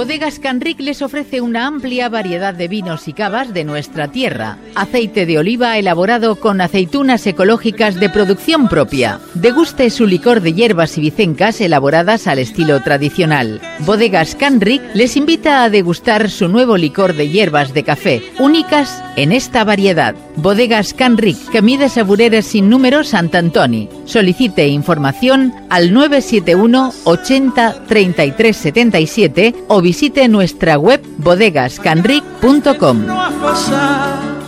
Bodegas Canric les ofrece una amplia variedad de vinos y cavas de nuestra tierra. Aceite de oliva elaborado con aceitunas ecológicas de producción propia. Deguste su licor de hierbas y vicencas elaboradas al estilo tradicional. Bodegas Canric les invita a degustar su nuevo licor de hierbas de café, únicas en esta variedad. Bodegas Canric, Camí de Sabureres sin número Sant Antoni. Solicite información al 971 80 33 77 o visite nuestra web bodegascanric.com.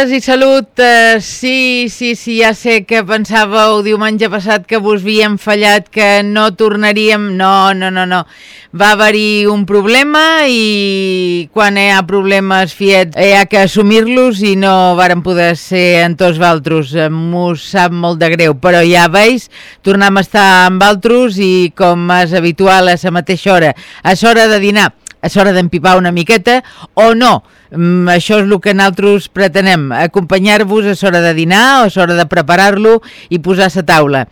Tardes i salut. Uh, sí, sí, sí, ja sé que pensàveu diumenge passat que vos havíem fallat, que no tornaríem. No, no, no, no. Va haver-hi un problema i quan hi ha problemes fiet hi ha que assumir-los i no varen poder ser en tots valtros. M'ho sap molt de greu, però ja veus, tornem a estar amb altres i com és habitual a la mateixa hora, a l'hora de dinar, és hora d'empipar una miqueta o no. Mm, això és el que nosaltres pretenem, acompanyar-vos a l'hora de dinar o a l'hora de preparar-lo i posar a la taula.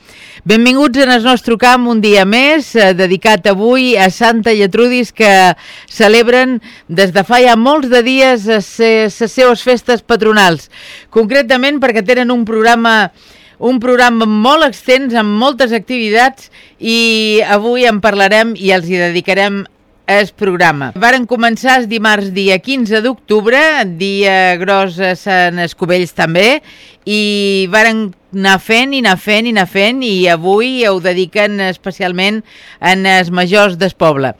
Benvinguts en el nostre camp un dia més, eh, dedicat avui a Santa Lletrudis, que celebren des de fa ja molts de dies les seves festes patronals. Concretament perquè tenen un programa un programa molt extens amb moltes activitats i avui en parlarem i els hi dedicarem el programa. Varen començar el dimarts dia 15 d'octubre, dia gros a Sant Escovells també, i varen anar fent i anar fent i anar fent i avui ho dediquen especialment en els majors del poble.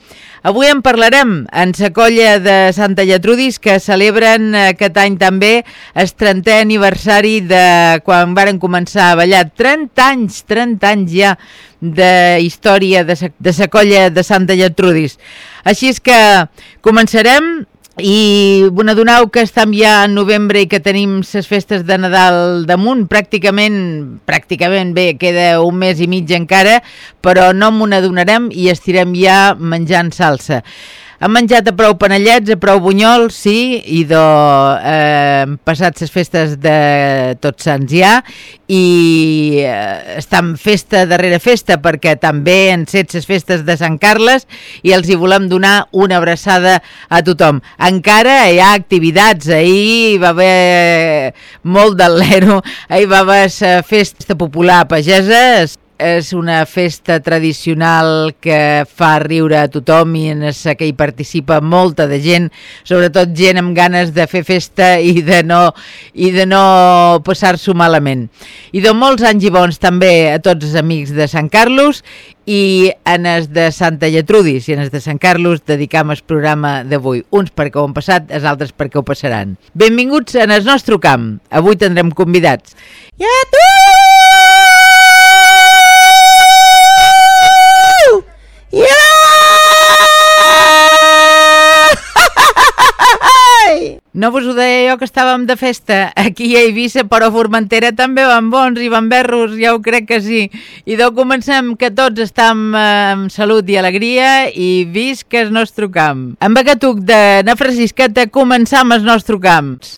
Avui en parlarem en la colla de Santa Lletrudis que celebren aquest any també el 30è aniversari de quan varen començar a ballar. 30 anys, 30 anys ja de història de sa, de sa colla de Santa Lletrudis. Així és que començarem i bueno, donau que estem ja en novembre i que tenim les festes de Nadal damunt, pràcticament, pràcticament bé, queda un mes i mig encara, però no m'ho adonarem i estirem ja menjant salsa. Hem menjat a prou panellets, a prou bunyols, sí, i do, eh, passat les festes de Tots Sants ja, i eh, estem festa darrere festa, perquè també han set les festes de Sant Carles i els hi volem donar una abraçada a tothom. Encara hi ha activitats, ahir va haver molt del l'ero, ahir va haver la festa popular pagesa, és una festa tradicional que fa riure a tothom i en la que hi participa molta de gent, sobretot gent amb ganes de fer festa i de no, i de no passar-s'ho malament. I de molts anys i bons també a tots els amics de Sant Carlos i en els de Santa Lletrudis i en els de Sant Carlos dedicam el programa d'avui. Uns perquè ho han passat, els altres perquè ho passaran. Benvinguts en el nostre camp. Avui tindrem convidats. Lletrudis! No vos ho deia jo que estàvem de festa aquí a Eivissa, però a Formentera també van bons i van berros, ja ho crec que sí. I doncs comencem que tots estem eh, amb salut i alegria i visca el nostre camp. Amb aquest de na Francisqueta començam el nostre camps.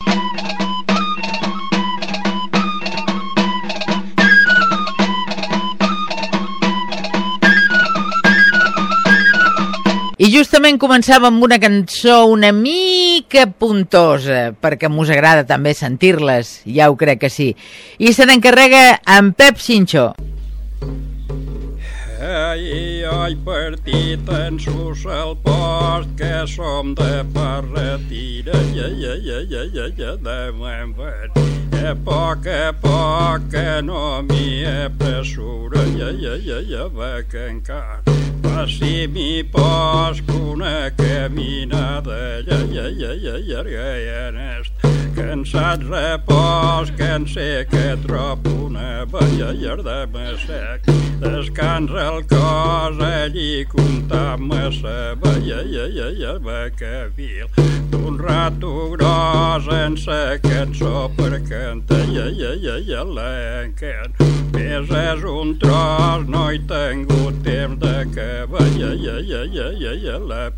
Justament començàvem amb una cançó una mica puntosa, perquè m'us agrada també sentir-les, ja ho crec que sí. I se n'encarrega en Pep Cinxó. Ahir he partit en sus el post que som de parretira ja, ja, ja, ja, ja, ja, de m'enver. A poc a poc que no m'hi apressura, ja, ja, ja, ja, va que encara. Passi mi post una caminada, ja, ja, ja, ja, llarga i anest. Cansat repòs, que en sé que trob una balla llarda sec. Descansa el cos massa veia, ja, ja, ja, va que vil. D'un rato gros en sa cançó per cantar, ja, ja, ja, ja, l'encan. Més és un tros, no he tingut temps de que veia, ja, ja, ja, ja, ja, la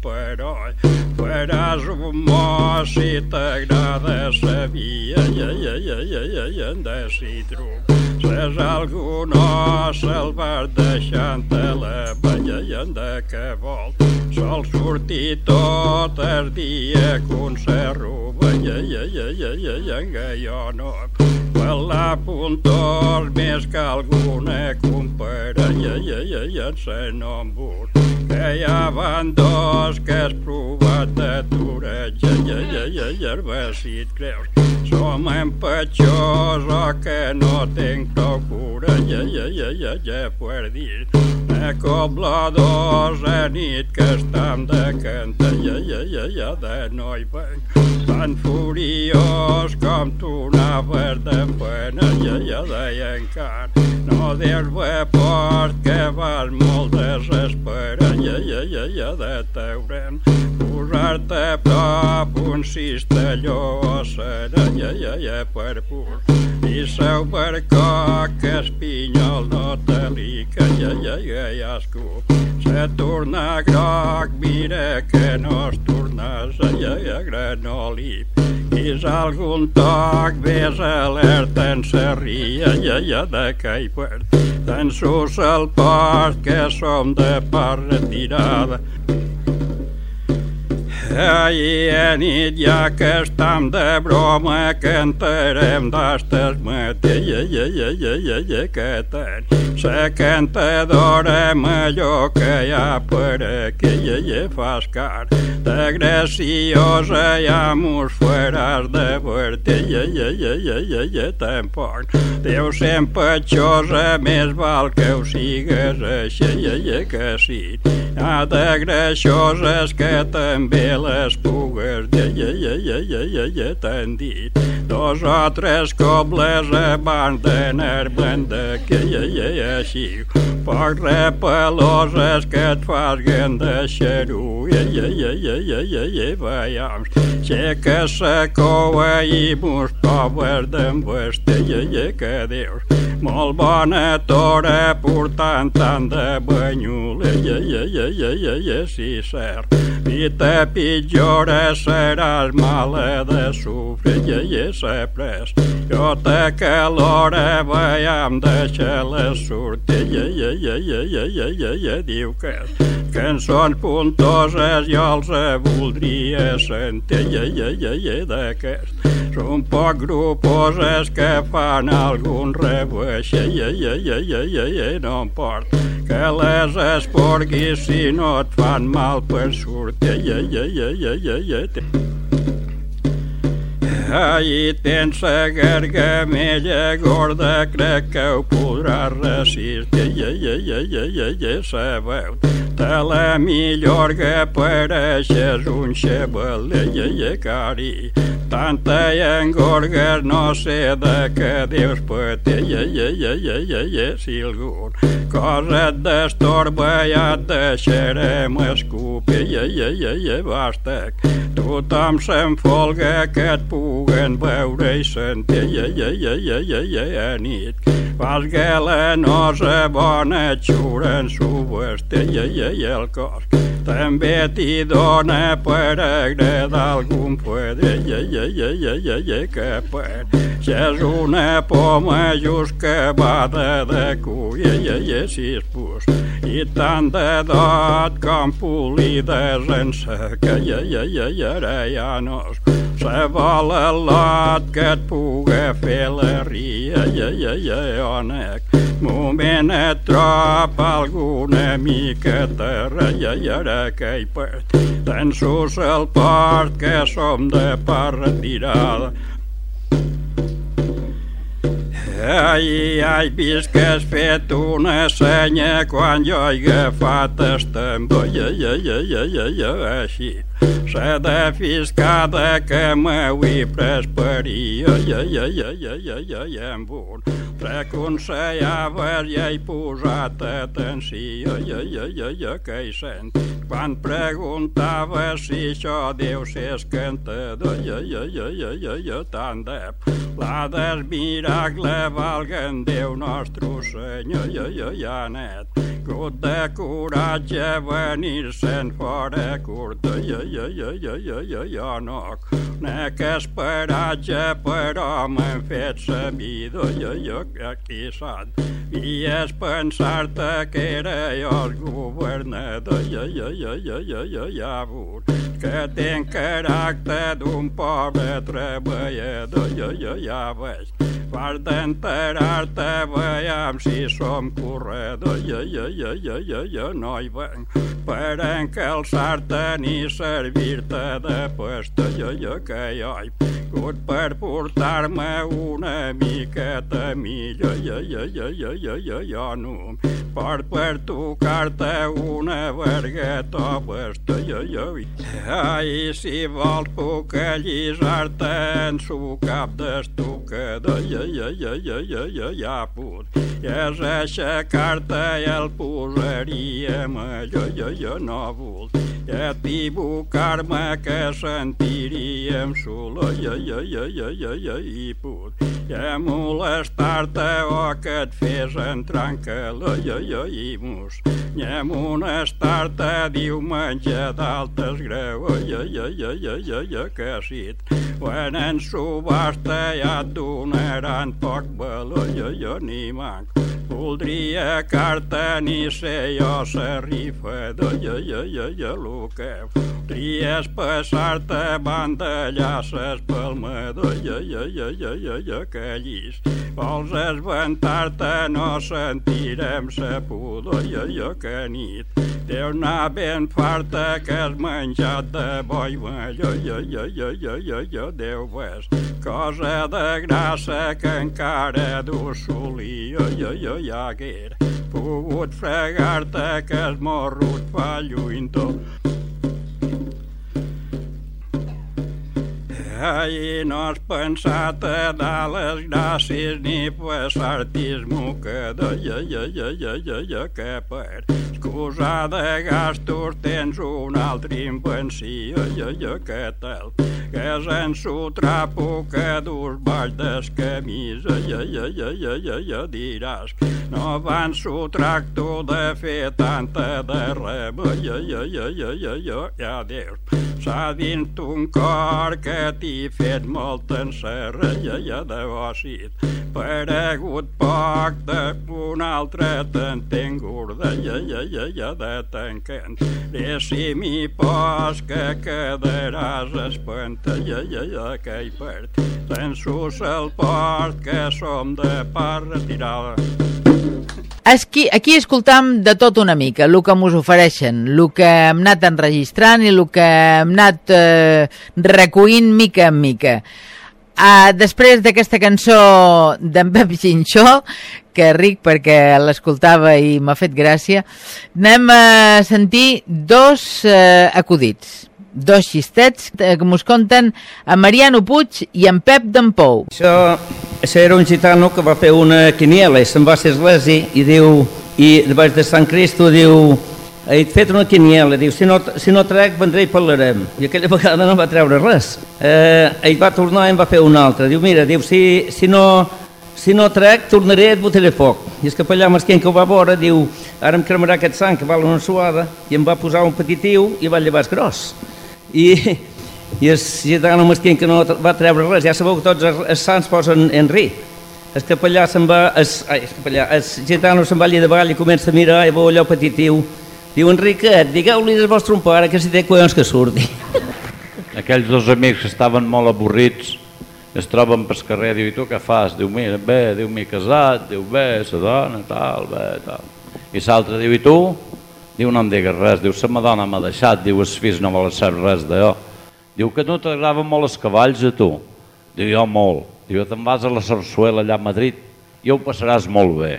faràs un mos si t'agrada sa via, ja, ja, ja, ja, ja, ja, de potser algú no se'l va deixant de la vella i en de què vol. Sol sortir tot el dia conserro, vellellellellellanga, jo no. Per la puntós més que alguna compara, llegellellense no em vull que hi ha bandós que has provat de toreja i, i, i, i herba si et creus. Som empatxós o oh, que no tenc prou cura. I, i, i, i, i, per dir eh, a cobladors a nit que estam de canta. I, i, i, i, de noi venc furiós com tonaves d'empenes i ella deia encara No deus bé port que vas molt desespera i ella, i ella de teure'n. Posar-te a prop un cistelló o serà i ella, i ella per pur. I seu per coc que espinyol no te lica, ja, ja, ja, ja, escup. Se torna groc, mira que no es tornes, ja, ja, granoli. És algun toc, vés alerta en serria, ja, ja, de que perd. Tan sus el port que som de part retirada. Ahir nit ja que estam de broma cantarem ja, ja, que tant. La cantadora allò que hi ha per aquí fas car. De graciosa ja mos faràs de verte tampoc. Deu ser empatxosa, més val que ho sigues així, que sí. Ha de gracioses que també les pugues, ja, ja, ja, ja, ja, ja, ja, t'han dit. Dos o tres cobles abans d'anar-me'n d'aquí, ja, ja, ja, així. Poc repeloses que et fasguen de xeru, ja, ja, ja, ja, ja, ja, ja, veiem. Sé que sa coa i mos pobres d'embeste, ja, ja, que dius. Molt bona tora portant tant de banyula, ja, ja, ja, ja, ja, ja, sí, cert. I te pitjora seràs mala de sofre, ja, ja, ser pres. Jo te calora veiem, deixa-la sortir. Ja, ja, ja, ja, ja, ja, ja, ja, diu que cançons puntoses jo els voldria sentir. Ja, ja, ja, ja, d'aquest. Són poc gruposes que fan algun rebuix. Ja, ja, ja, ja, ja, ja, no em port que les esporguis si no et fan mal per sortir. Ja, ja, ja, ja, ja, ja, ja. Ahir tens la gargamella gorda, crec que ho podràs resistir, ja, ja, ja, ja, ja, ja, sabeu. Te la millor que pareixes un xabaler, ja, ja, cari. Tanta engorgues no sé de què dius patir, ja, ja, ja, ja, ja, ja, si algun cosa et destorba ja et deixarem escopir, ja, ja, ja, ja, basta. Tothom s'enfolga que et puguen veure i sentir, ja, ja, ja, ja, ja, ja, ja, nit. Fas galanosa bona xura en su vestir, ja, ja, ja, el cos. També t'hi dona per agradar algun pedre, ja, ja, ja, ja, ja, ja, que per. Si és una poma just va de de cuia, ja, ja, si es pus. i tant de dot com polides en sa que ja, ja, ja, ja, ara ja no se vol el lot que et puga fer la ria, ja, ja, ja, onec. Moment et trob alguna mica terra, ja, ja, que hi perd. Tensos el port que som de part retirada Ai, ai, vist que has fet una senya quan jo he agafat el. Ja, ja, ja, ja, ja, ja, així. S'ha de fiscada que m'ho pres per jo. Ja, ja, ja, ja, ja, ja, ja, amb un reconsellaves i he posat atenció. Ja, ja, ja, ja, que hi sent. Quan preguntava si això deu ser el cantador. Ja, ja, ja, ja, ja, ja, tant de... L'ha desmiracle valguen Déu nostre Senyor, ja, ja, ja, net. Gut de coratge venir-se'n fora curta, ja, ja, ja, ja, ja, ja, ja, no. Nec esperatge, però m'han fet vida, ja, ja, aquí sap. I és pensar-te que era jo el governador, ja, ja, ja, ja, ja, ja, ja, vos, que tenc caràcter d'un pobre treballador, ja, ja, ja, veig. Per d'enterar-te veiem si som corredor, ja, ja, ja, ja, ja, ja, no hi venc per encalçar-te ni servir-te de pesta, ja, ja, que jo he vingut per portar-me una miqueta millor, ja, ja, ja, ja, ja, ja, ja, no per tocar-te una vergueta o pesta, ja, ja, ai, si vols puc allisar-te en su cap d'estucador, ja, ja, ja, ja, ja, ja, ja, put. És aixecar-te i el posaríem allò, jo, jo no vull. I equivocar-me que sentiríem ja, ja, ja, ja, i put. I molestar-te o que et fes entrar en calor, ja, ja, i mus. I molestar-te diumenge d'altes greu, ja, ja, ja, ja, ja, ja, que sit. Quan en subhasta ja et donaran poc valor, jo, jo ni manc. Voldria carta ni ser jo sa rifador, jo, jo, jo, jo, lo que voldries passar-te bandellaces pel medor, jo, jo, jo, jo, jo, jo, que. Vols esventar-te, no sentirem sa pudor, jo, jo, que nit. Deu anar ben farta que has menjat de boi jo, jo, jo, jo, jo, jo, jo, Déu ves. Cosa de grassa que encara du solia, jo, ja haguera pogut fregar-te que es morrut fa lluintor. Ai, no has pensat a dar les gràcies ni passar-t'hi mocador, ja, ja, ja, ja, ja, ja, que per excusar de gastos tens un altre invenció, ja, ja, que tal, que és en su trapo que dus baix des camisa, ja, ja, ja, ja, ja, ja, diràs, no van su tracto de fer tanta de reba, ja, ja, ja, ja, ja, ja, ja, Déu, s'ha dins un cor que t'hi fet molt ja, de bòcit, paregut poc d'un altre t'entenc ja, ja, de tancant. I si m'hi pos que quedaràs ja, ja, que hi perd. Sensus el port que som de part retirada. Aquí, aquí escoltam de tot una mica, el que mos ofereixen, el que hem anat enregistrant i el que hem anat eh, recollint mica en mica. Uh, després d'aquesta cançó d'en Pep Xinxó, que ric perquè l'escoltava i m'ha fet gràcia, anem a sentir dos uh, acudits dos xistets que mos conten a Mariano Puig i en Pep d'en Pou. Això, això era un gitano que va fer una quiniela i se'n va ser església i diu, i davant de Sant Cristo diu, he fet una quiniela, diu, si no, si no trec vendré i parlarem. I aquella vegada no va treure res. Eh, ell va tornar i en va fer una altra. Diu, mira, diu, si, si no, si no trec, tornaré i et botaré foc. I el capellà mesquin que ho va veure diu, ara em cremarà aquest sang que val una suada, i em va posar un petitiu i va llevar el gros i, i el gitano mesquin que no va treure res, ja sabeu que tots els, els sants posen en ri. el capellà se'n va, es, ai, el capellà, el gitano se'n va allà davall i comença a mirar i veu allò petitiu. Diu, Enriquet, digueu-li al vostre pare que si té collons que surti. Aquells dos amics que estaven molt avorrits es troben pel carrer, diu, i tu què fas? Diu, mira, bé, diu, m'he casat, diu, bé, sa dona, tal, bé, tal. I l'altre diu, i tu? Diu, no em digues res, diu, sa dona m'ha deixat, diu, els fills no volen saber res d'allò. Diu que no t'agraven molt els cavalls a tu. Diu, jo molt. Diu, te'n vas a la Sarsuela allà a Madrid i ho passaràs molt bé.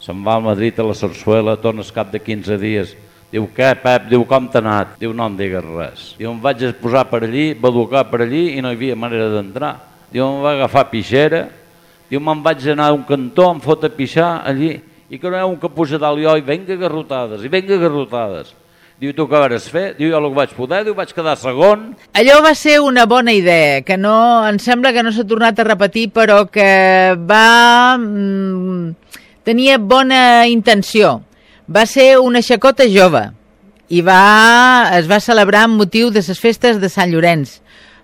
Se'n va a Madrid a la Sarsuela, tornes cap de 15 dies. Diu, què, Pep? Diu, com t'ha anat? Diu, no em digues res. Diu, em vaig posar per allí, va educar per allí i no hi havia manera d'entrar. Diu, em va agafar pixera. Diu, me'n vaig anar a un cantó, em fot a pixar allí i que no hi ha un que puja dalt i oi, venga garrotades, i venga garrotades. Diu, tu què vas fer? Diu, jo el que vaig poder, diu, vaig quedar segon. Allò va ser una bona idea, que no, em sembla que no s'ha tornat a repetir, però que va... Mm, tenia bona intenció. Va ser una xacota jove i va, es va celebrar amb motiu de les festes de Sant Llorenç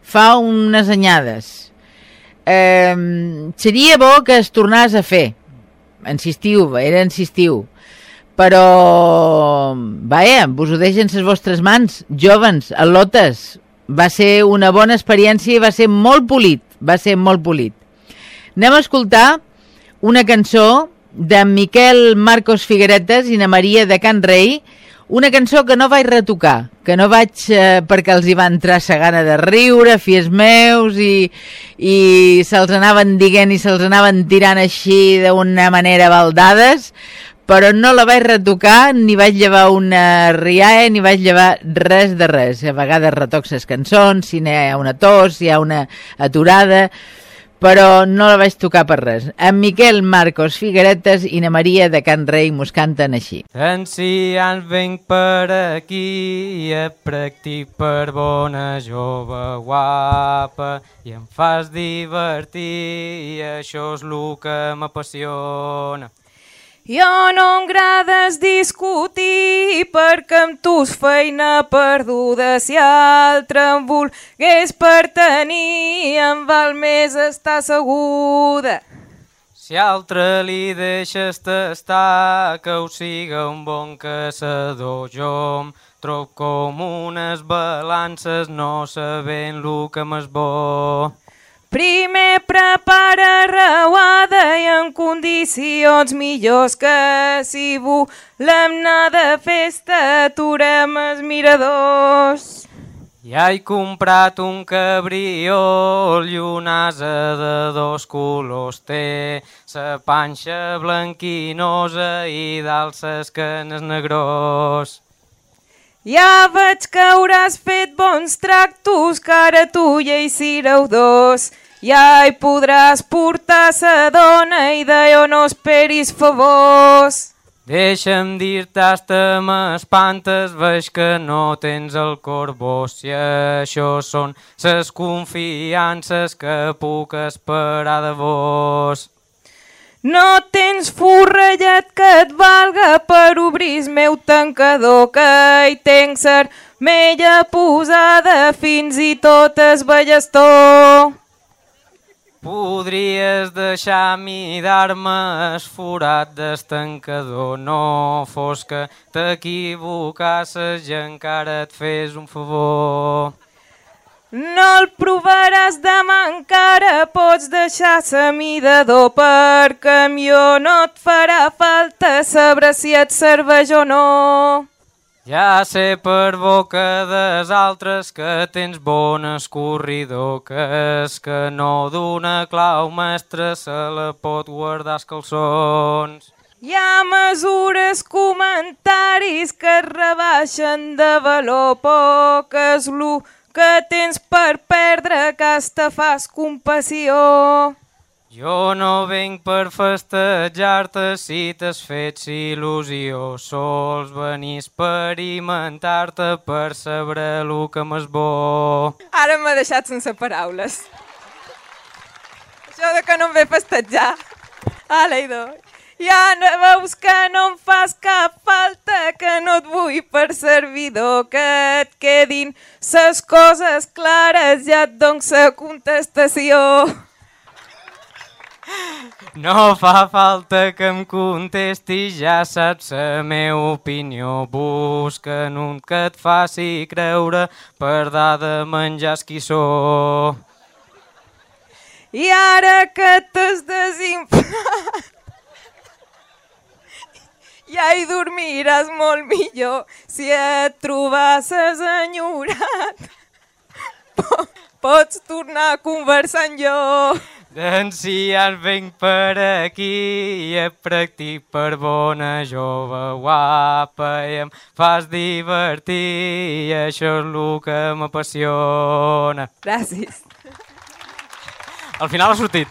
fa unes anyades. Eh, seria bo que es tornés a fer, insistiu, era insistiu. Però, vaja, vos ho deixen les vostres mans, jovens, al·lotes. Va ser una bona experiència i va ser molt polit, va ser molt polit. Anem a escoltar una cançó de Miquel Marcos Figueretes i na Maria de Can Rei, una cançó que no vaig retocar, que no vaig eh, perquè els hi va entrar sa gana de riure, fies meus, i, i se'ls anaven dient i se'ls anaven tirant així d'una manera baldades, però no la vaig retocar, ni vaig llevar una riae, ni vaig llevar res de res. A vegades retocs les cançons, si n'hi ha una tos, si hi ha una aturada però no la vaig tocar per res. En Miquel Marcos Figueretes i na Maria de Can Rei mos canten així. Ancians venc per aquí i et practic per bona jove guapa i em fas divertir i això és el que m'apassiona. Jo no m'agrades discutir perquè amb tu és feina perduda. Si altre em volgués per tenir, em val més estar seguda. Si altre li deixes tastar, que ho siga un bon caçador, jo em trob com unes balances no sabent lo que m'és bo. Primer prepara reuada i en condicions millors que si volem anar de festa aturem els miradors. Ja he comprat un cabriol i un asa de dos colors. Té sa panxa blanquinosa i dalt ses canes negrós. Ja veig que hauràs fet bons tractos, que ara tu ja hi sireu dos. Ja hi podràs portar sa dona i d'allò no esperis favors. Deixa'm dir-te, hasta m'espantes, veig que no tens el cor bo, si això són ses confiances que puc esperar de vos. No tens forrellet que et valga per obrir meu tancador, que hi tenc sermella posada fins i tot es ballestó. Podries deixar mirar-me esforat d'estancador, no fos que t'equivocasses i encara et fes un favor. No el provaràs demà encara, pots deixar sa midador per camió, no et farà falta saber si et serveix o no. Ja sé per boca des altres que tens bon escorridor, que és que no d'una clau mestre se la pot guardar els calçons. Hi ha mesures, comentaris que es rebaixen de valor, és lo que tens per perdre que hasta fas compassió. Jo no venc per festejar-te si t'has fet il·lusió, sols venir a experimentar-te per saber el que m'és bo. Ara m'ha deixat sense paraules. Això de que no em ve festejar. Ala, idò. Ja no veus que no em fas cap falta, que no et vull per servidor, que et quedin ses coses clares, ja et dono sa contestació. No fa falta que em contestis, ja saps la meva opinió. Busquen un que et faci creure per dar de menjar esquissó. I ara que t'has desinflat ja hi dormiràs molt millor si et trobasses enyorat. Po- Pots tornar a conversar amb jo. Doncs si ja venc per aquí i et practic per bona jove guapa i em fas divertir i això és el que m'apassiona. Gràcies. Al final ha sortit.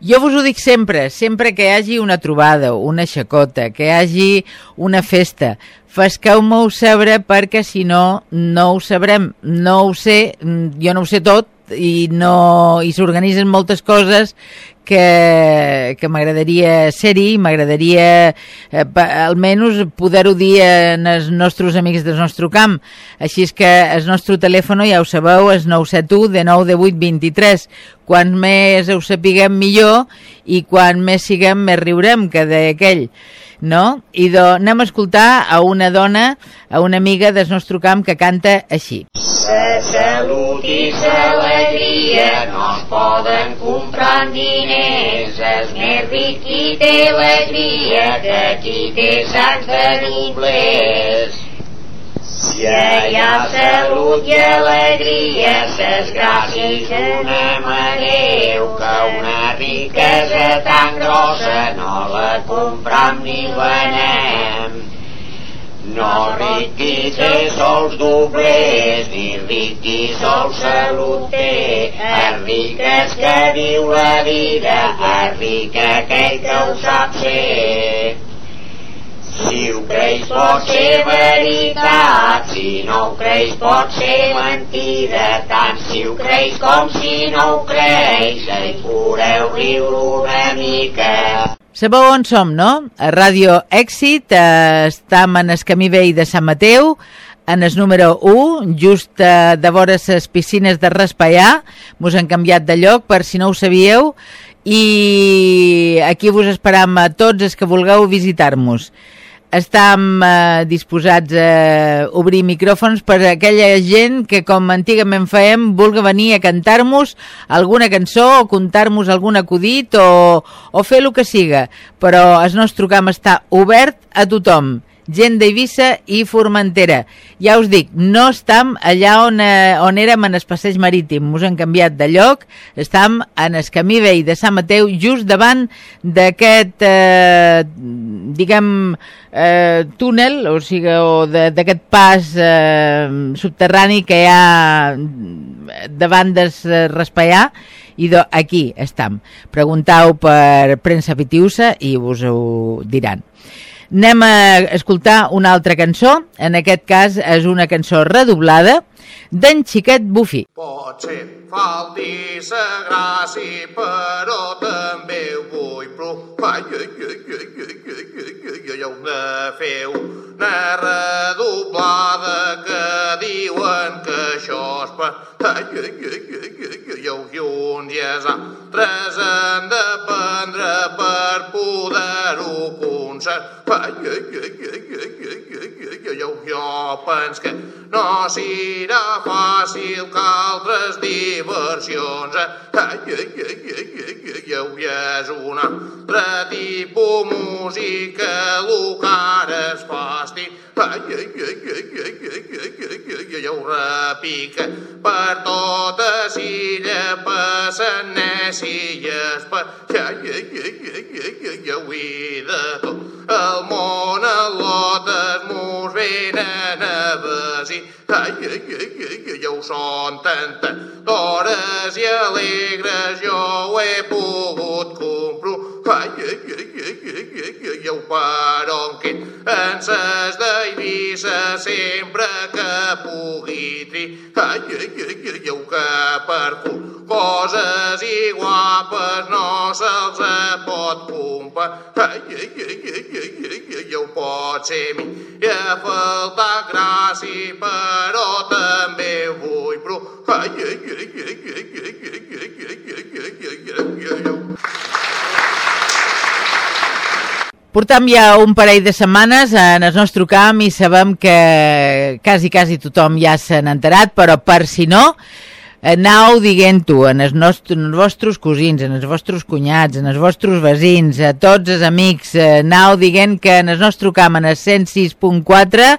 Jo vos ho dic sempre, sempre que hi hagi una trobada, una xacota, que hi hagi una festa, fesqueu-me-ho saber perquè si no, no ho sabrem. No ho sé, mm, jo no ho sé tot i, no, i s'organitzen moltes coses que, que m'agradaria ser-hi, m'agradaria eh, almenys poder-ho dir els nostres amics del nostre camp. Així és que el nostre telèfon, ja ho sabeu, és 971 de 9 de 8 23. Quan més ho sapiguem millor i quan més siguem més riurem, que deia aquell. No? I do, anem a escoltar a una dona, a una amiga del nostre camp que canta així. La salut i l'alegria no es poden comprar amb diners. És més ric qui té alegria que qui té sacs de doblers. Si hi ha salut i alegria, ses gràcies donem a que una riquesa tan grossa no la compram ni venem. No té sols doblers, ni ric qui sol salut té. El ric és que viu la vida, el ric aquell que ho sap ser. Creus pot ser veritat, si no ho creus pot ser mentida, tant si ho creus com si no ho creus, hi podeu riure una mica. Sabeu on som, no? A Ràdio Èxit, eh, estem en el camí vell de Sant Mateu, en el número 1, just eh, de vora les piscines de Raspallà, mos han canviat de lloc per si no ho sabíeu, i aquí vos esperam a tots els que vulgueu visitar-nos. Estam eh, disposats a obrir micròfons per a aquella gent que, com antigament fèiem, vulgui venir a cantar-nos alguna cançó o contar-nos algun acudit o, o fer el que siga. Però el nostre camp està obert a tothom gent d'Eivissa i Formentera. Ja us dic, no estam allà on, eh, on érem en el passeig marítim, us han canviat de lloc, estam en el camí vell de Sant Mateu, just davant d'aquest, eh, diguem, eh, túnel, o sigui, o d'aquest pas eh, subterrani que hi ha davant del eh, Raspallà, i do, aquí estam. Preguntau per premsa Pitiusa i us ho diran. Anem a escoltar una altra cançó, en aquest cas és una cançó redoblada d'en Xiquet Bufí. Potser falti sa gràcia, però també vull provar. Ai, ai, ai, ai, ai, ai, ai, ai, heu de fer una redoblada que diuen que això és per... Ai, ai, ai, ai, ai, ai, ai, i uns i els altres han de prendre jo penso que no serà fàcil que altres diversions. Ai, ai, ai, ai, ai, ai, ai, és un altre tipus música, el que ara es fasti. Ai, ai, ai, ai, ai, ai, ai, ai, ai, ai, ho repica per tota passen nècies, per... Ai, ai, ai, ai, ai, ai, ai, ai, de tot el món a lotes mos venen a vesir. Ai, ai, ai, ai, ai, ja ho són tantes hores i alegres, jo ho he pogut comprovar. Ai, ai, ai, ai, ai, ai, ai, ai, però en què en ses avisa sempre que pugui triar que per tu coses i guapes no se'ls pot comparar ja ho pot ser mi i a faltar gràcia però també vull provar Portam ja un parell de setmanes en el nostre camp i sabem que quasi, quasi tothom ja se n'ha enterat, però per si no, anau diguent-ho en els, nostres, en els vostres cosins, en els vostres cunyats, en els vostres veïns, a tots els amics, anau dient que en el nostre camp, en el 106.4,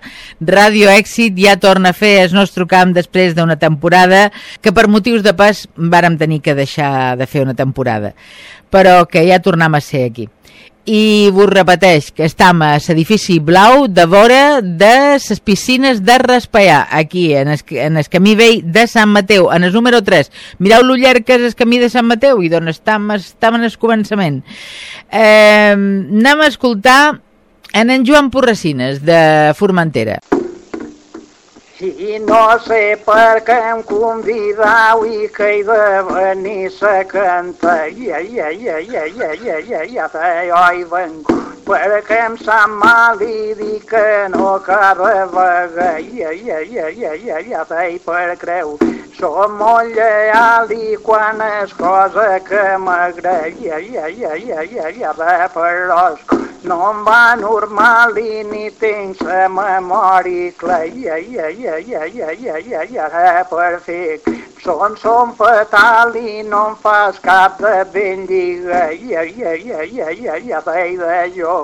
Radio Èxit ja torna a fer el nostre camp després d'una temporada que per motius de pas vàrem tenir que deixar de fer una temporada, però que ja tornem a ser aquí i vos repeteix que estem a l'edifici blau de vora de les piscines de Raspallà, aquí, en el, en el camí vell de Sant Mateu, en el número 3. Mireu lo llarg que és el camí de Sant Mateu i d'on estem, estem en el començament. Eh, anem a escoltar en en Joan Porracines, de Formentera. Si no sé per què em convidau i que he de venir să cântă. Ia, ia, ia, ia, ia, ia, ia, ia, fei, oi, vângu. Parcăm să mă ridică în o cară văgă. Ia, ia, ia, ia, ia, ia, fei, parcreu. Sou molle ali quan es cosa que m'agraia, ia, ia, ia, ia, ia, va per l'osco. No em va normal i ni tinc la memòria clara, ia, ia, ia, ia, ia, ia, per fi. Són, són fatal i no em fas cap de ben lliga, Ia, ia, ia, ia, ia, ia, ia, ia, jo.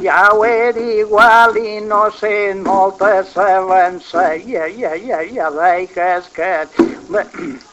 Ja ho era igual i no sé ia, ia, ia, ia, ia, ia, ia, ia,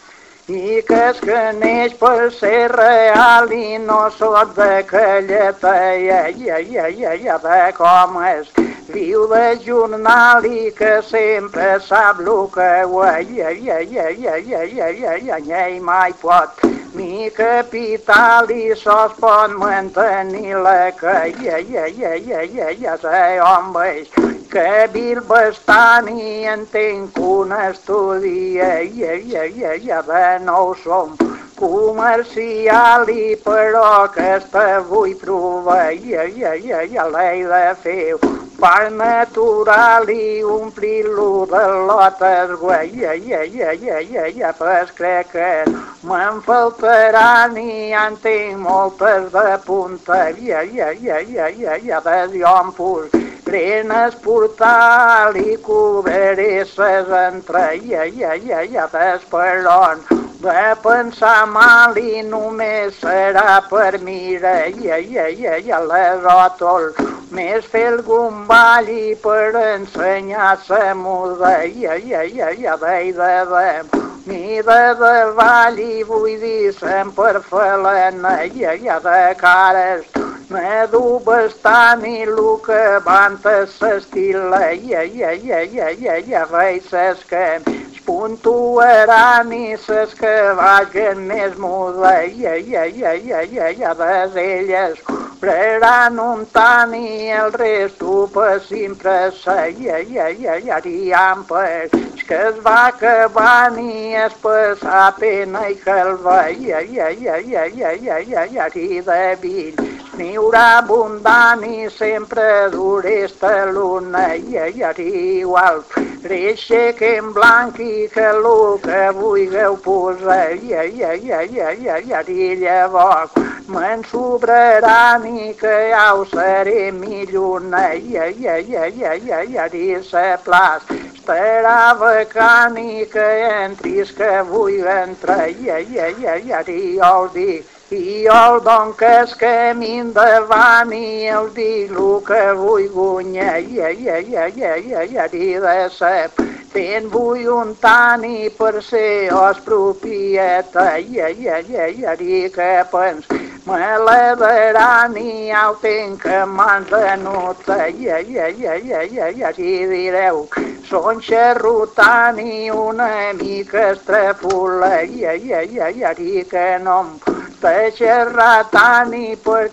i que neix per ser real i no sóc d'aquella teia, ja, ja, ja, ja, de com és. Viu de jornal i que sempre sap el que guai, ja, ja, ja, ja, ja, ja, ja, ja, ja, i mai pot ni capital i sols pot mantenir la que, ja, ja, ja, ja, ja, ja, sé on veig que Bilbestan i en tinc un estudi i, i, i, i de nou som comercial i però aquesta vull provar i, i, i, i l'he de fer per natural i omplir-lo de lotes guai, ai, ai, ai, ai, ai, i, pues crec que me'n faltaran i en tinc moltes de punta ai, ai, ai, ai, ai, ai, i, de jo em puc plenes portal i cobreré ses entrellades per desperon. de pensar mal i només serà per Mireia i a l'eròtol més fer algun ball i per ensenyar sa muda i a de Déu ni de davall i vull dir sempre falena i allà de cares me du bastant i lo que vanta s'estila i allà, i allà, i allà, veig ses que puntuaran i ses que vagin més muda i allà, i allà, i allà, i allà, i allà, Prera non tani el resto per sempre s'allallallallaríem pes que es va acabant i es passar pena i calva i de vill n'hi haurà abundant i sempre d'oresta l'una i ayer igual. Reixe que en blanc i que el que vulgueu posar i ayer, i ayer, i ayer, i llavors m'ensobraran i que ja ho seré milluna i ayer, i ayer, i ayer, i se plaç. Esperava cani que entris que vull entrar i ayer, i ayer, i ayer, i i jo el don que es camí endavant i el dic el que vull guanyar, ja, ja, ja, ja, ja, ja, de sep. Te'n vull un tant i per ser os propieta, ja, ja, ja, ja, que pens me la daran i ho tenc que mans de nota, ja, ja, ja, ja, ja, ja, i direu, són xerrotant i una mica estrapula, ja, ja, ja, ja, que no em pe xerratani per...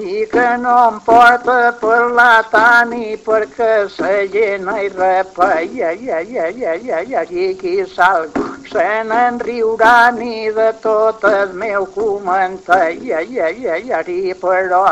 i que no em porta per la tani perquè la gent hi repeia i, ai, ai, ai, ai, i, i qui salgo se n'enriurà ni de tot el meu comentari i, ai ai ai i, però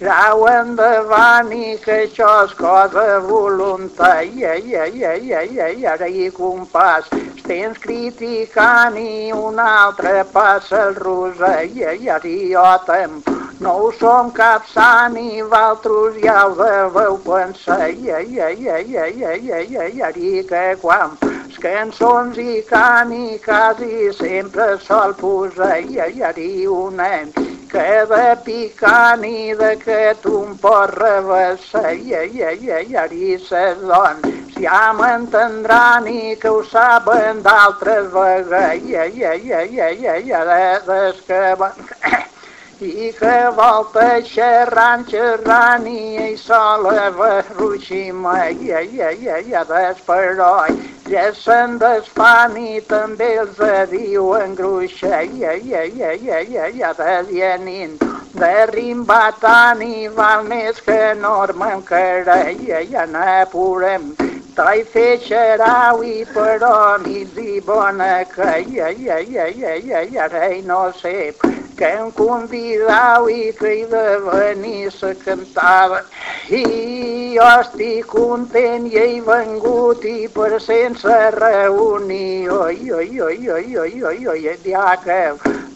grau endavant i que això és cosa voluntària, ja, ja, ja, ja, ja, i compàs, tens criticant i un altre passa el rosa, ja, ja, i jo tampoc no ho som cap sant i valtros ja ho deveu pensar. Ja, ja, ja, ja, ja, ja, ja, ja, ja, que quan les cançons i can i quasi sempre sol posar, ja, ja, ja, un any que de picant i de que tu pots ja, ja, ja, ja, i ses dones ja m'entendran i que ho saben d'altres vegades, ja, ja, ja, ja, ja, ja, de, des que van... i que volta xerrant, xerrant i ell sola barruixima, ja, ja, ja, ja, desperoi, ja se'n desfan i també els diuen gruixa, ja, ja, ja, ja, ja, ja, desdianint, de rimbatant i val més que norma encara, ja, ja, n'apurem, T'hai fet xerau i però mig i bona que, ja, ja, ja, ja, ja, ja, ja, no sé, que em convidau i que he de venir se cantava. I jo estic content i he vengut i per sense reunió, oi, oi, oi, oi, oi, oi, oi, ja que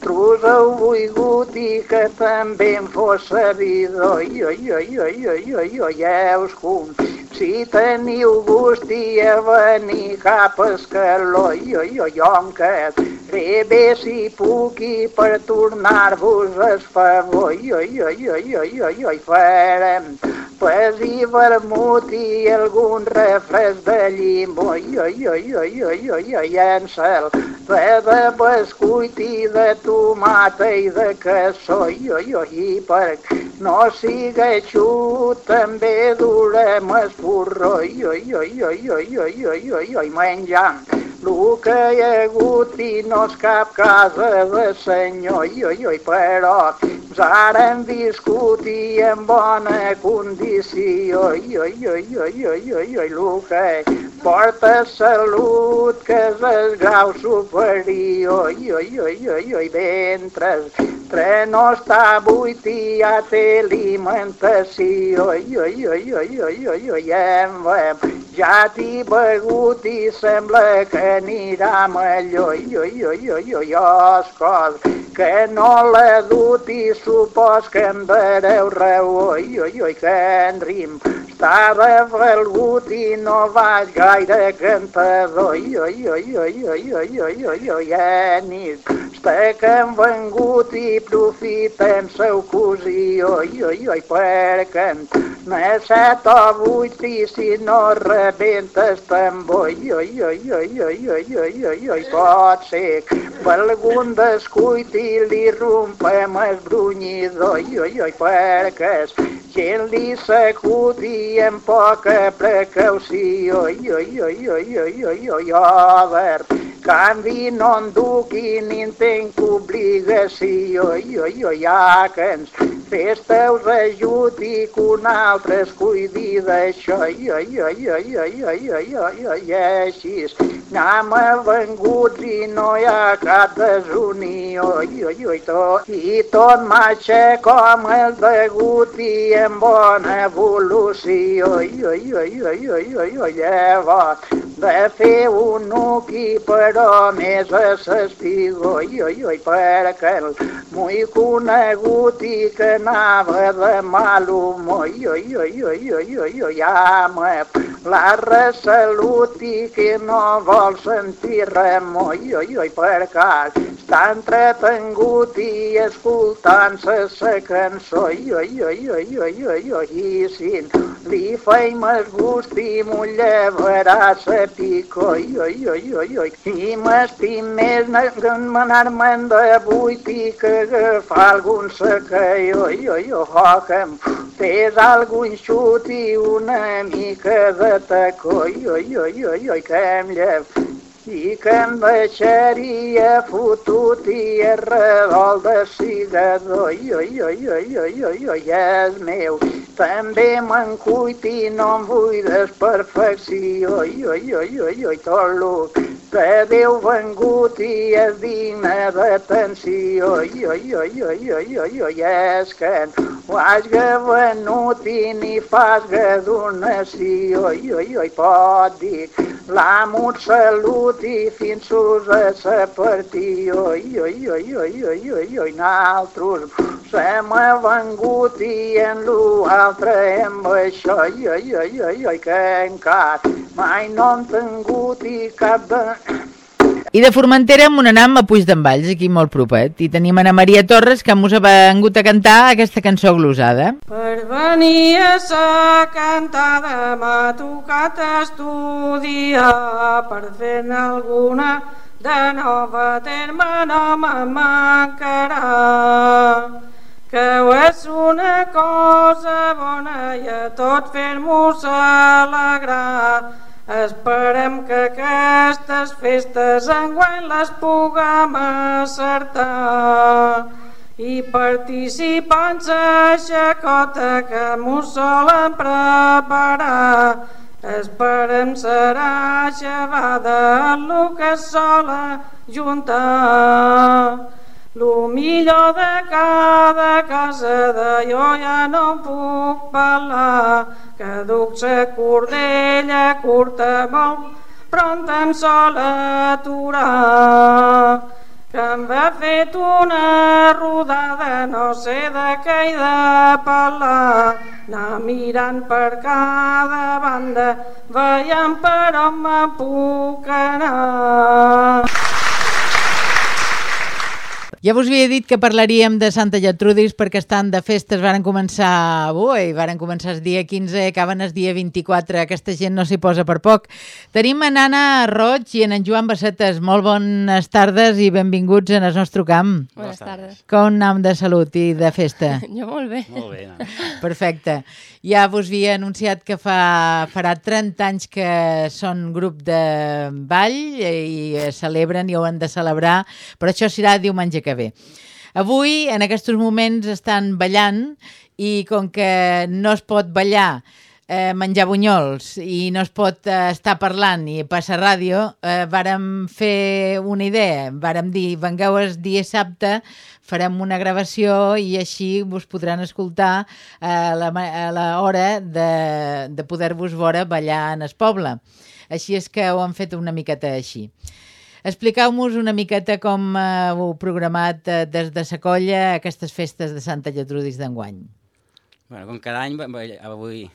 trus heu volgut i que també em fos sabidor, oi, oi, oi, oi, oi, oi, oi, ja us si teniu gust i a venir cap escaló, jo, jo, jo encara bé si puc i per tornar-vos el favor, jo, jo, jo, jo, jo, jo, farem pas i vermut i algun refresc de llimó, jo, jo, jo, jo, jo, jo, i en cel, de, bescuit i de tomata i de cassó, jo, jo, i per no siga xut també durem burro, oi, oi, oi, oi, oi, oi, oi, oi, oi, menjant el que hi ha hagut i no és cap casa de senyor, oi, oi, oi, però ara hem viscut i en bona condició, oi, oi, oi, oi, oi, oi, el que porta salut que és el grau superior, oi, oi, oi, oi, oi, mentre tre no està buit i ja té alimentació, oi, oi, oi, oi, oi, oi, oi, veiem, ja t'hi begut i sembla que anirà millor, oi, oi, oi, oi, oi, escol, que no l'ha dut i supos que em dareu raó, oi, oi, oi, que en rim estava valgut i no vaig gaire cantador, oi, oi, oi, oi, oi, oi, oi, oi, oi, nit, està que hem vengut i profitem seu cosí, oi, oi, oi, per cantar, set o vuit i si no rebentes tambor, oi, oi, oi, oi, oi, oi, oi, oi, oi, pot ser per algun descuit i li rompem el brunyidor, oi, oi, oi, perquè és gent li s'acudi amb poca precaució, oi, oi, oi, oi, oi, oi, oi, over, canvi no en duqui ni en tenc obligació, oi, oi, ja que ens fes-teus ajut i que un altre es cuidi d'això, oi, oi, oi, oi, oi, oi, oi, oi, oi, així anem venguts i no hi ha cap desunió, oi, oi, oi, tot, i tot marxa com el degut i en bona evolució, oi, oi, oi, oi, oi, oi, llavors de fer un nuqui però més a s'espigó, oi, oi, oi, perquè el molt conegut i que anava de mal humor, oi, oi, oi, oi, oi, oi, oi, ama la resalut i que no vol sentir remor, oi, oi, oi, perquè està entretengut i escoltant-se sa cançó, oi, oi, oi, oi, oi, oi, oi, i si li feim el gust i m'ho llevarà sa pico, oi, oi, oi, oi, oi, i m'estim més anar-me'n de vuit i que agafar algun secall, oi, oi, oi, que em fes algun xut i una mica de tacó, oi, oi, oi, oi, oi, que em llev i que em deixaria fotut i el redol de cigador, oi, oi, oi, oi, oi, oi, oi, és meu. També me'n cuit i no em vull desperfecció, oi, oi, oi, oi, oi, tot lo que Déu vengut i a digne d'atenció, i, i, i, i, i, i, i, és que ho hagi venut i fas donació, oi, oi, oi, pot dir l'amo salut i fins us a sa partida, oi, oi, oi, oi, oi, oi, oi, naltros Se m'ha vengut i en l'altre amb això, i, i, i, i, i, que encara mai no han tingut i cap de... I de Formentera amb un anam a Puig d'en Valls, aquí molt propet. I tenim Ana Maria Torres, que mos ha vengut a cantar aquesta cançó glosada. Per venir a sa cantada m'ha tocat estudiar per fer-ne alguna de nova terme no me mancarà que és una cosa bona i a tot fer-nos alegrar Esperem que aquestes festes enguany les puguem acertar i participants a xacota que m'ho solen preparar. Esperem serà llevada el que sola juntar. Lo millor de cada casa d'allò ja no puc parlar, que duc sa cordella curta molt, pront em sol aturar. Que em va fet una rodada, no sé de què he de parlar, anar mirant per cada banda, veient per on me puc anar. Ja vos havia dit que parlaríem de Santa Gertrudis perquè estan de festes, varen començar avui, varen començar el dia 15, acaben el dia 24, aquesta gent no s'hi posa per poc. Tenim en Anna Roig i en, en Joan Bassetes, molt bones tardes i benvinguts en el nostre camp. Bones tardes. Com anem de salut i de festa? Jo molt bé. Molt bé, no? Perfecte. Ja vos havia anunciat que fa, farà 30 anys que són grup de ball i eh, celebren i ho han de celebrar, però això serà diumenge que ve. Avui, en aquests moments, estan ballant i com que no es pot ballar eh, menjar bunyols i no es pot eh, estar parlant i passar ràdio, eh, vàrem fer una idea, vàrem dir, vengueu el dissabte, farem una gravació i així vos podran escoltar eh, la a l'hora de, de poder-vos veure ballar en el poble. Així és que ho han fet una miqueta així. Expliqueu-nos una miqueta com eh, heu programat eh, des de sa colla aquestes festes de Santa Gertrudis d'enguany. Bueno, com cada any, avui,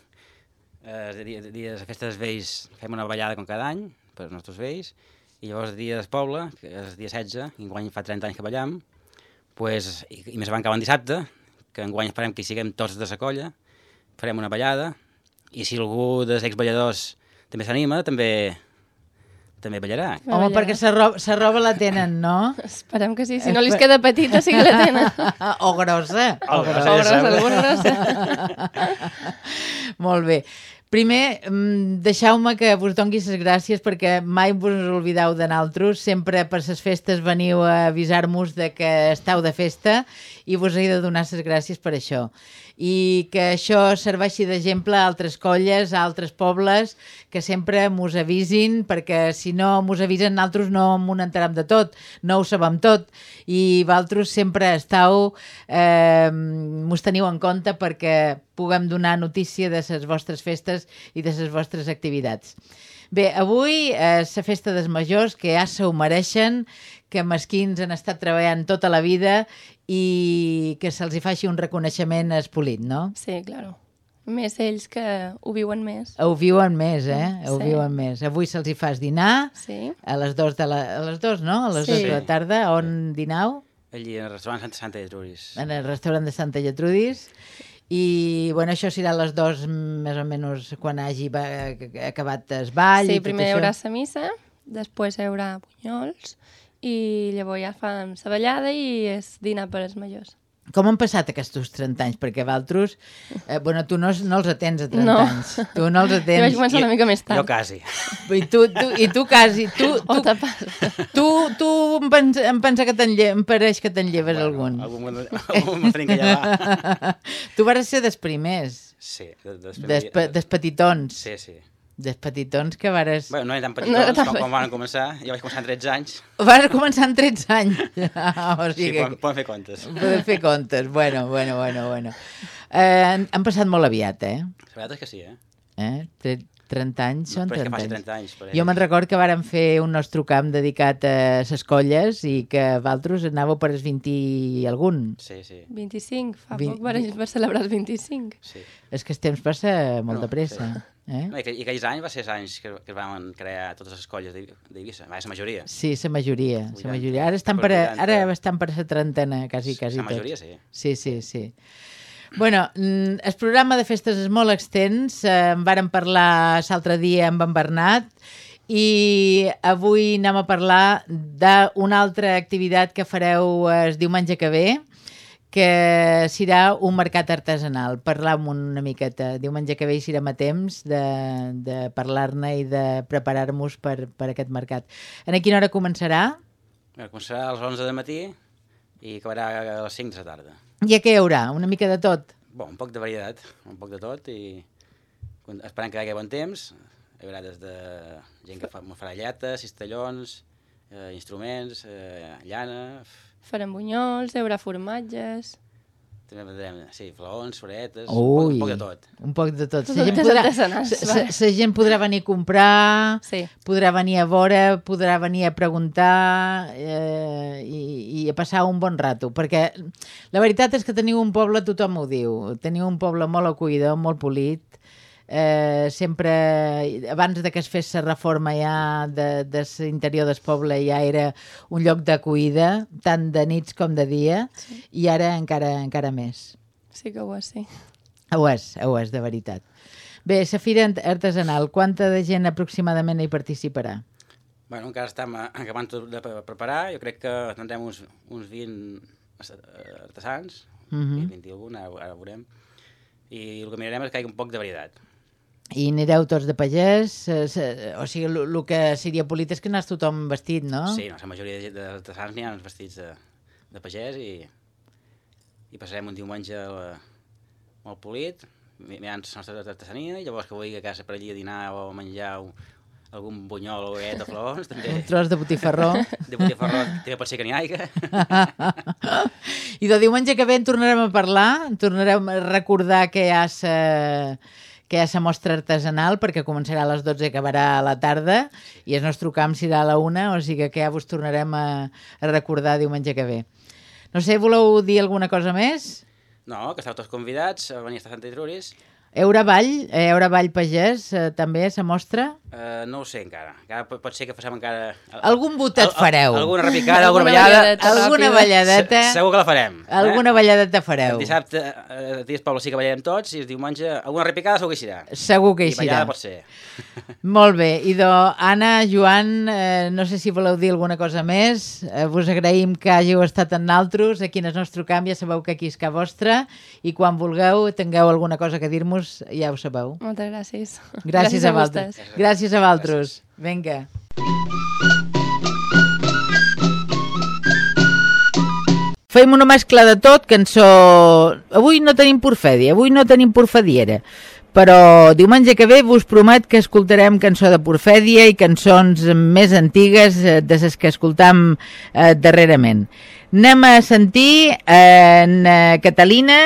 eh, dia, dia de festa dels vells, fem una ballada com cada any, per als nostres vells, i llavors el dia del poble, que és el dia 16, i enguany fa 30 anys que ballam, pues, i, i més avant que van dissabte, que enguany esperem que hi siguem tots de la colla, farem una ballada, i si algú dels exballadors també s'anima, també també ballarà. Home, perquè sa roba, sa roba la tenen, no? Esperem que sí, si no li queda petita sí que la tenen. o grossa. O grossa, O grossa, alguna grossa. Molt bé. Primer, mm, deixeu-me que vos dongui les gràcies perquè mai vos oblideu de naltros. Sempre per les festes veniu a avisar-nos de que esteu de festa i vos he de donar les gràcies per això. I que això serveixi d'exemple a altres colles, a altres pobles, que sempre mos avisin, perquè si no mos avisen naltros no m'ho enterem de tot, no ho sabem tot. I vosaltres sempre esteu, eh, mos teniu en compte perquè puguem donar notícia de les vostres festes i de les vostres activitats. Bé, avui la festa dels majors, que ja se ho mereixen, que mesquins han estat treballant tota la vida i que se'ls hi faci un reconeixement espolit, no? Sí, claro. Més ells que ho viuen més. Ho viuen més, eh? Ho Sí. viuen més. Avui se'ls hi fas dinar Sí. a les dos de la, a les dos, no? A les Sí. dos de la tarda. On dinau? Allí al restaurant Santa Santa de Truris. En el restaurant de Santa Gertrudis. I, bueno, això serà a les dos, més o menys, quan hagi va, acabat el ball. sí, i tot primer hi haurà la missa, després hi haurà bunyols i llavors ja fan la ballada i és dinar per als majors. Com han passat aquests 30 anys? Perquè Valtros, eh, bueno, tu no, no els atens a 30 No. anys. Tu no els Jo atens. vaig començar una mica més tard. Jo quasi. I tu, tu, i tu quasi, tu, tu, passa. tu, tu em, pensa, em pensa que te'n lle- em pareix que te'n lleves algun. Algun moment, algun moment tenim que llevar. tu vas ser dels primers, Sí, dels, pe, dels petitons, Sí, sí. Dels petitons que vares... Bueno, no era tan No petitons era tan com van començar. Jo vaig començar amb 13 anys. Vas començar amb 13 anys. Ah, o Sí, sigui poden, que... poden fer comptes. Podem fer comptes. Bueno, bueno, bueno, bueno. Eh, han, han passat molt aviat, eh? La veritat és que sí, eh? eh? Tre- 30 anys són que 30 faci anys. 30 anys, per jo me'n record que vàrem fer un nostre camp dedicat a ses colles i que valtros anàveu per els 20 i algun. Sí, sí. 25, fa Vint- poc per, per celebrar els 25. Sí. És que el temps passa molt No, de pressa. sí. Eh? No, i, que, I aquells anys va ser els anys que, que es van crear totes les colles d'Eivissa, va, la majoria. Sí, la majoria, la 80, majoria. Ara estan per per, a, 80. ara estan per la trentena, quasi, quasi La majoria, sí. Sí, sí, sí. Bueno, mm, el programa de festes és molt extens, eh, en vàrem parlar l'altre dia amb en Bernat i avui anem a parlar d'una altra activitat que fareu el diumenge que ve, que serà un mercat artesanal. Parlam una miqueta. Diumenge que ve hi serem a temps de, de parlar-ne i de preparar-nos per, per aquest mercat. En a quina hora començarà? Començarà a les 11 de matí i acabarà a les 5 de la tarda. I a què hi haurà? Una mica de tot? Bon, un poc de varietat, un poc de tot i esperant que hi hagi bon temps. Hi haurà des de gent que fa, farà lletes, cistellons, eh, instruments, eh, llana, f- Farem bunyols, hi haurà formatges... també vendrem, sí, flaons, floretes, un, poc, un poc de tot. Un poc de tot. La gent, podrà, sa- sa- la gent podrà venir a comprar, Sí. podrà venir a veure, podrà venir a preguntar eh, i, i a passar un bon rato, perquè la veritat és que teniu un poble, tothom ho diu, teniu un poble molt acollidor, molt polit, eh, sempre, abans de que es fes la reforma ja de, de l'interior del poble ja era un lloc d'acollida, tant de nits com de dia, sí. i ara encara encara més. Sí que ho és, sí. Ho és, ho és, de veritat. Bé, la fira art- artesanal, quanta de gent aproximadament hi participarà? Bueno, encara estem eh, acabant tot de pre- preparar, jo crec que tindrem uns, uns 20 eh, artesans. 20 i algun, ara, ara veurem, i el que mirarem és que hi hagi un poc de varietat. I anireu tots de pagès? eh, O sigui, el que seria polit és que anàs tothom vestit, no? Sí, no, la majoria de- d'artesans n'hi ha vestits de, de pagès i, i passarem un diumenge eh, molt polit, mi- mirant la nostra artesania, i llavors que vulgui a casa per allí a dinar o a menjar un, algun bunyol o uet o flors, també. Un tros de botifarró. de botifarró, també pot ser que n'hi hagi. I de diumenge que ve en tornarem a parlar, en tornarem a recordar que hi ha sa, que hi ha la mostra artesanal, perquè començarà a les 12 i acabarà a la tarda, i el nostre camp serà a la una, o sigui que ja vos tornarem a, a recordar diumenge que ve. No sé, voleu dir alguna cosa més? No, que esteu tots convidats a venir a estar a Sant Itruris. Eura Vall, eh, Eura Vall Pagès, eh, també la mostra? Uh, no ho sé encara. encara pot, ser que facem encara... Algun botet fareu. Alguna repicada, alguna, Alguna ballada. balladeta Alguna ràpida. balladeta. Se, segur que la farem. Alguna balladeta fareu. El dissabte, eh, el dia Poble sí que ballarem tots, i el diumenge alguna repicada segur que hi serà. Segur que hi I ballada serà. pot ser. Molt bé, idò, Anna, Joan, eh, no sé si voleu dir alguna cosa més. Eh, vos agraïm que hàgiu estat en naltros, aquí en el nostre camp, ja sabeu que aquí és ca vostra, i quan vulgueu, tingueu alguna cosa que dir-nos, ja ho sabeu. Moltes gràcies. Gràcies, a, vosaltres. vostès. Gràcies a vosaltres. Vinga. Fem una mescla de tot, cançó... Avui no tenim porfèdia, avui no tenim porfadiera, però diumenge que ve vos promet que escoltarem cançó de porfèdia i cançons més antigues eh, de les que escoltam eh, darrerament. Anem a sentir en eh, Catalina,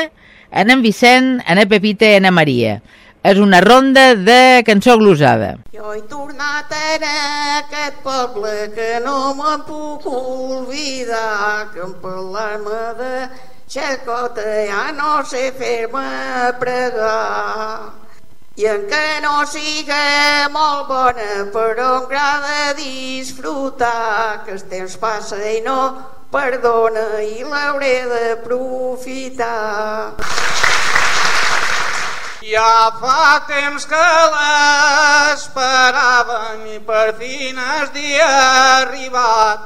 en en Vicent, en Pepita i en Maria. És una ronda de cançó glosada. Jo he tornat en aquest poble que no me'n puc oblidar, que en parlar-me de xercota ja no sé fer-me pregar. I en que no siga molt bona, però em agrada disfrutar, que el temps passa i no perdona i l'hauré d'aprofitar. Ja fa temps que l'esperaven i per fi n'has dia arribat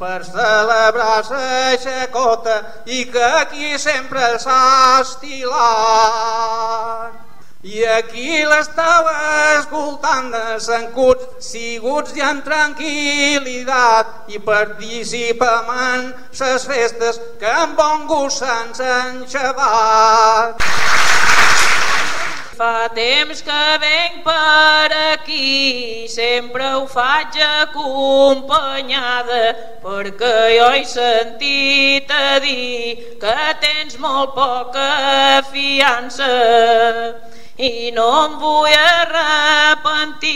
per celebrar la xacota i que aquí sempre s'ha estilat. I aquí l'estava escoltant desencuts, siguts i en tranquil·litat i participament ses festes que amb bon gust s'han enxavat. Fa temps que venc per aquí, sempre ho faig acompanyada, perquè jo he sentit a dir que tens molt poca fiança. I no em vull arrepentir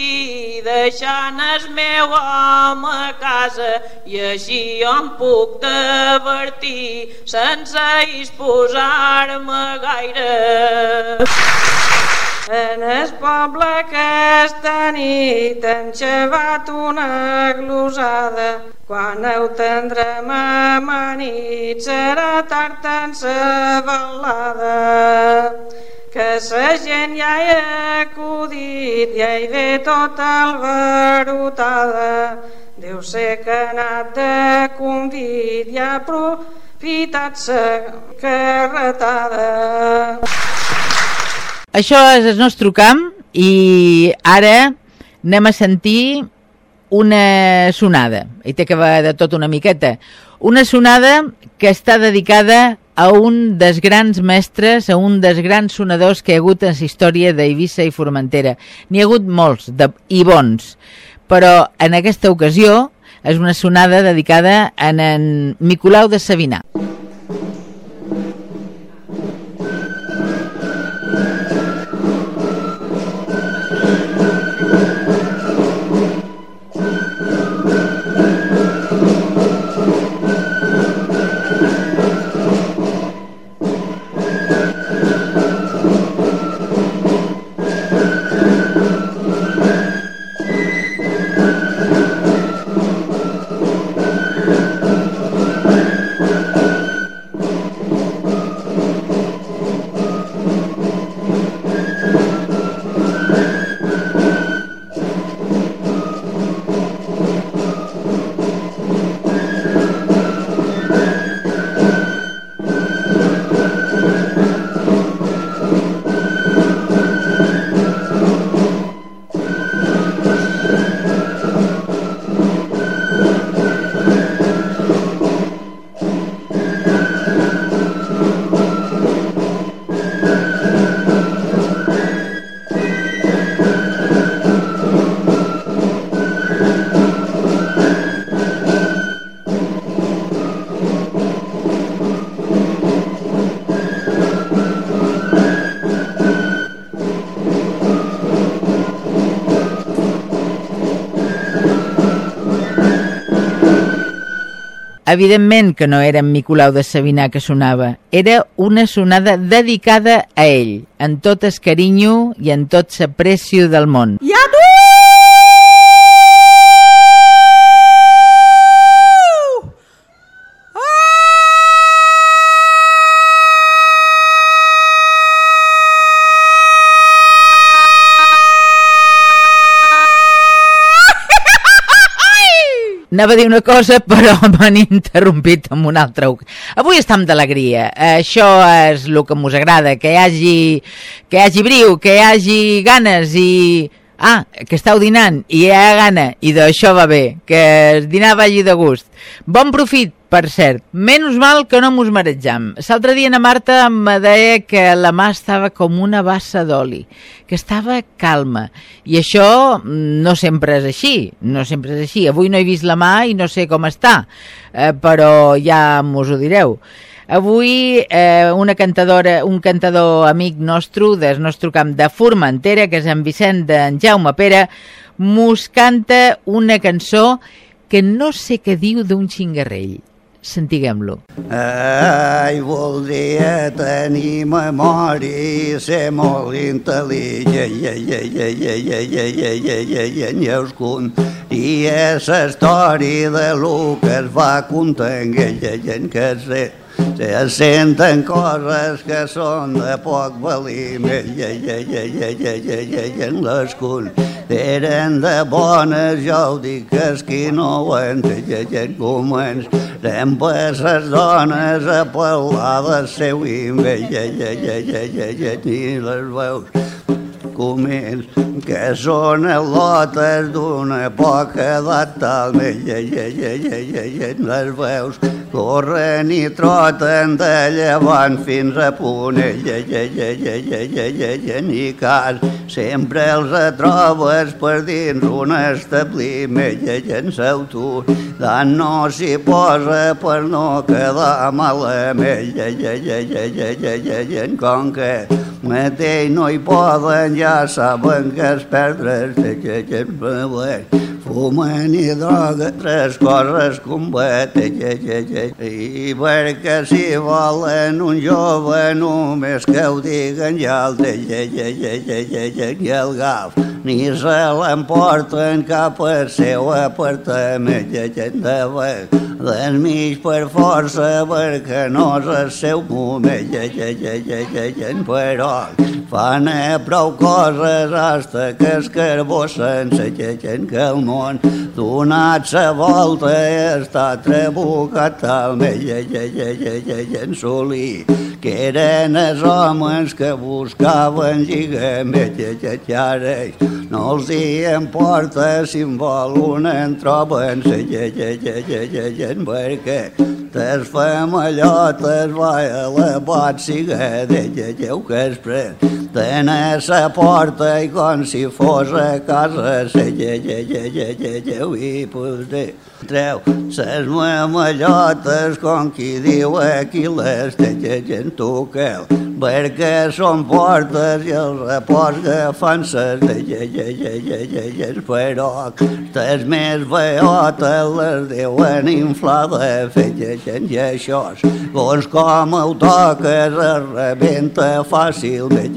deixant el meu home a casa i així jo em puc divertir sense disposar-me gaire. En el poble nit han tota alberotada. Deu ser que ha anat de convit i ha aprofitat sa carretada. Això és el nostre camp i ara anem a sentir una sonada. I té que va de tot una miqueta. Una sonada que està dedicada a un dels grans mestres, a un dels grans sonadors que hi ha hagut en la història d'Eivissa i Formentera. N'hi ha hagut molts de, i bons, però en aquesta ocasió és una sonada dedicada a en Nicolau de Savinar. Evidentment que no era en Nicolau de Sabina que sonava, era una sonada dedicada a ell, en tot el carinyo i en tot l'aprecio del món. Ja tu! Anava a dir una cosa, però m'han interrompit amb una altra. Avui estem d'alegria. Això és el que ens agrada, que hi hagi, que hi hagi briu, que hi hagi ganes i... Ah, que estàu dinant i hi ha gana, i d'això va bé, que el dinar vagi de gust. Bon profit, per cert, menys mal que no mos marejam. L'altre dia na Marta em deia que la mà estava com una bassa d'oli, que estava calma. I això no sempre és així, no sempre és així. Avui no he vist la mà i no sé com està, eh, però ja mos ho direu. Avui eh, una cantadora, un cantador amic nostre del nostre camp de Formentera, que és en Vicent d'en Jaume Pere, mos canta una cançó que no sé què diu d'un xingarrell. Sentiguem-lo. Ai, voldria tenir memòria i ser molt intel·ligent. Ja, ja, ja, ja, ja, ja, ja, ja, ja, ja, ja us contaria la història de lo que es va contant aquella gent que Se es senten coses que són de poc valí, en les eren de bones, jo ho dic que és qui no ho entén, comencem per les dones a parlar del seu invell, i les veus comins, que són lotes d'una poca d'etal, les veus corren i troten de llevant fins a punt, ni cas, sempre els trobes per dins un establiment, en tu, tant no s'hi posa per no quedar malament, com que mateix no hi poden, ja saben que es perdre de que que es beuen. Fumen i droga, tres coses combaten, que, que, que, i perquè si volen un jove només que ho diguen ja el de, que, que, que, que, que, que, que el gaf, ni se l'emporten cap al seu apartament, que, de ve, del mig per força perquè no és el seu moment, que, però fan eh, prou coses hasta que es carbossen, se que, el món donat sa volta està que, que, en solí, que eren els homes que buscaven lligament, que, que, que ara no els hi importa si en vol una en troben, se que, que, que, perquè tes famallotes va a la bòtsiga de lleteu que es pren. Tenen sa porta i com si fos a casa lleteu i poder treu ses mamallotes com qui diu aquí les de llegent toqueu perquè són portes i els repòs que fan ses de però tes més veotes les diuen inflada fetgen i això doncs com ho toques es rebenta fàcilment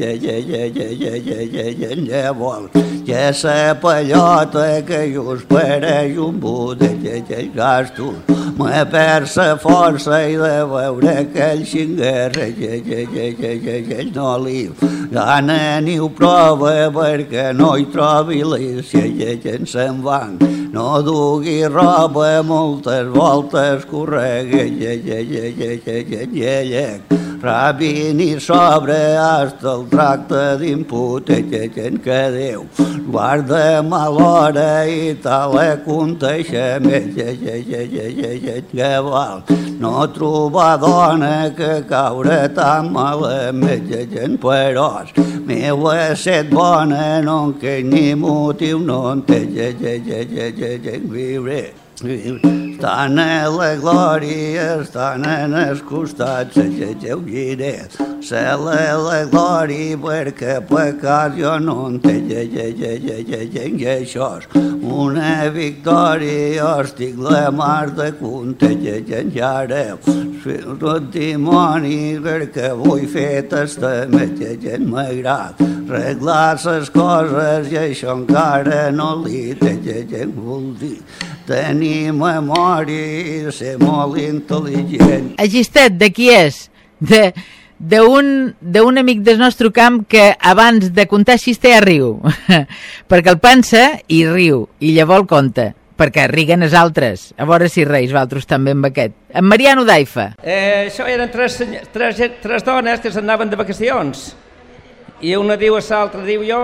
llavors que sa pallota que just pareix un but de gasto me perd sa força i de veure aquell xinguerra que no li gana ni ho prova perquè no hi trobi l'ícia que se'n van no dugui roba moltes voltes correga Rabin i sobre hasta el tracte d'imput que Déu guarda mal hora i tal aconteixement que val no trobar dona que caure tan malament. Però meu és set bona no en que ni motiu no en té. Viure estan a la glòria, estan en els costats, que teu giret. Se la glòria perquè pecat jo no en té, que això una victòria, jo estic la mar de conte, que encara tot dimoni perquè vull fer testament, que m'agrada arreglar les coses i això encara no li té, que vol dir tenir memòria i ser molt intel·ligent. Agistet, de qui és? De d'un amic del nostre camp que abans de contar xiste ja riu. Perquè el pensa i riu i llavors el conta perquè riguen els altres. A veure si reis vosaltres també amb aquest. En Mariano Daifa. Eh, això eren tres, tres, tres dones que s'anaven de vacacions. I una diu a l'altra diu jo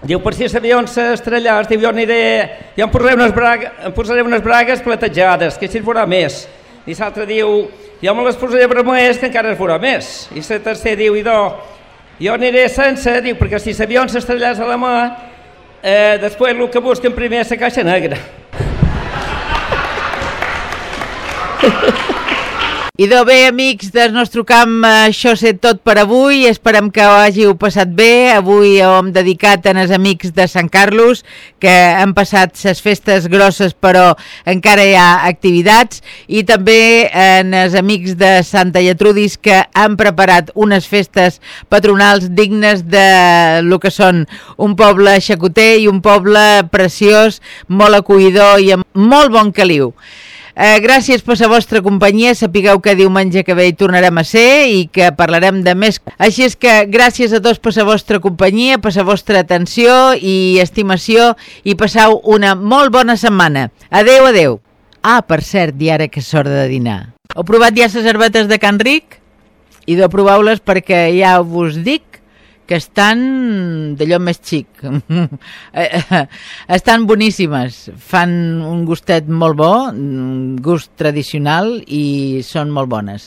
Diu, per si l'avió s'estrellàs, diu, jo aniré, jo em posaré unes, braga, em posaré unes bragues platejades, que així es veurà més. I l'altre diu, jo me les posaré vermelles, que encara es veurà més. I la tercer diu, idò, jo aniré sense, diu, perquè si l'avió s'estrellàs a la mà, eh, després el que busquen primer és la caixa negra. Idò bé, amics del nostre camp, això és tot per avui. Esperem que ho hàgiu passat bé. Avui ho hem dedicat a els amics de Sant Carlos, que han passat les festes grosses, però encara hi ha activitats. I també en els amics de Santa Lletrudis, que han preparat unes festes patronals dignes de lo que són un poble xacoter i un poble preciós, molt acollidor i amb molt bon caliu. Eh, gràcies per la vostra companyia, sapigueu que diumenge que ve hi tornarem a ser i que parlarem de més. Així és que gràcies a tots per la vostra companyia, per la vostra atenció i estimació i passau una molt bona setmana. Adeu, adeu. Ah, per cert, i ara que és hora de dinar. Heu provat ja les herbetes de Can Ric? I de proveu-les perquè ja vos dic que estan d'allò més xic. estan boníssimes, fan un gustet molt bo, gust tradicional i són molt bones.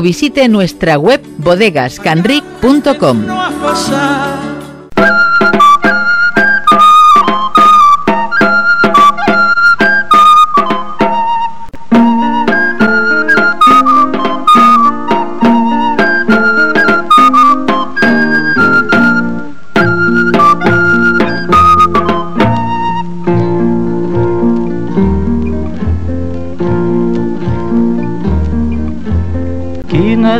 visite nuestra web bodegascanric.com.